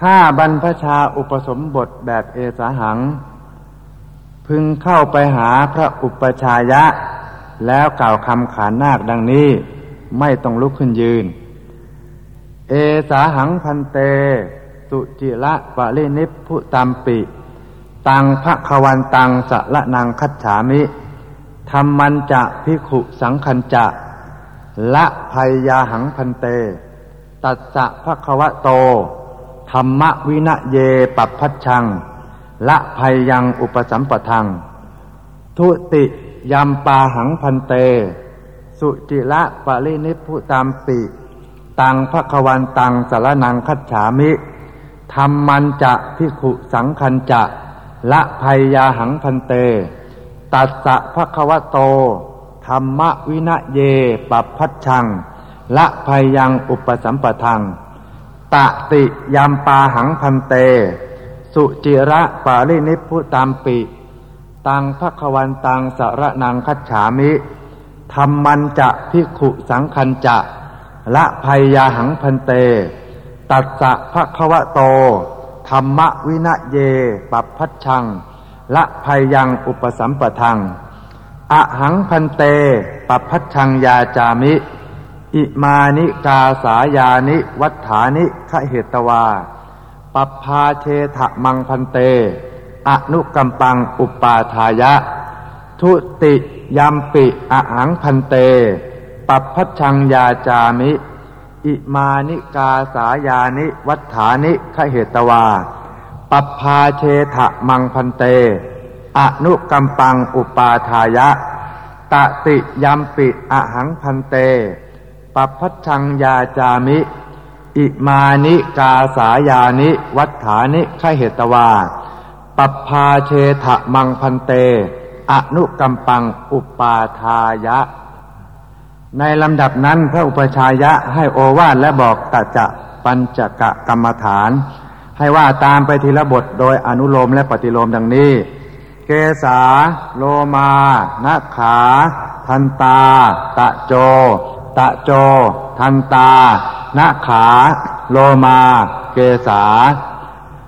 ถ้าบรรพชาอุปสมบทแบบเอสาหัง พึงเข้าไปหาพระอุปชายะ แล้วกล่าวคำขานนาคดังนี้ไม่ต้องลุกขึ้นยืน เอสาหังพันเต สุจิละปะลินิพุตามปิ ตังพระควันตังสะละนังคัจฉามิธรรมันจะพิขุสังคันจะ ละภัยยาหังพันเต ตัสสะพระควะโต ธรรมวินะเยปัปพัชชัง ละภัยยังอุปสัมปทัง ทุติยามปาหังพันเต สุจิละปะลินิพุตามปิตังพระควันตังสารนังคัจฉามิธรรมันจะพิขุสังคันจะ ละภัยยาหังพันเต ตัสสะภะควะโต ธรรมวินะเยปัพัชชัง ละภัยยังอุปสัมปทัง ตะติยามปาหังพันเต สุจิระปาลินิพุตามปิ ตังภควันตังสระนังคัจฉามิธรรมันจะพิขุสังคันจะ ละภัยยาหังพันเต ตัสสะภะควะโต ธรรมวินะเย ปัพัชชัง ละภัยยังอุปสัมปทังอะหังพันเตปพัชชังยาจามิ อิมานิกาสายานิ วัฏฐานิขเหตวาปพาเชถะมังพันเต อนุกัมปังอุปาทายะ ทุติยัมปิอะหังพันเตปพัชังยาจามิ อิมานิกาสายานิ วัฏฐานิขเหตวาปพาเชถะมังพันเต อนุกัมปังอุปาทายะ ตติยัมปิอหังพันเต ปพัชังยาจามิ อิมานิกาสายานิ วัฏฐานิขเหตวาปพาเชถะมังพันเต อนุกัมปังอุปาทายะ ในลำดับนั้นพระอุปชายะให้โอวาทและบอกตจะปัญจกะกรรมฐาน ให้ว่าตามไปทีละบทโดยอนุโลมและปฏิโลมดังนี้เกษาโลมานาขา ทันตา ตะโจ ตะโจ ทันตา นาขา โลมา เกษา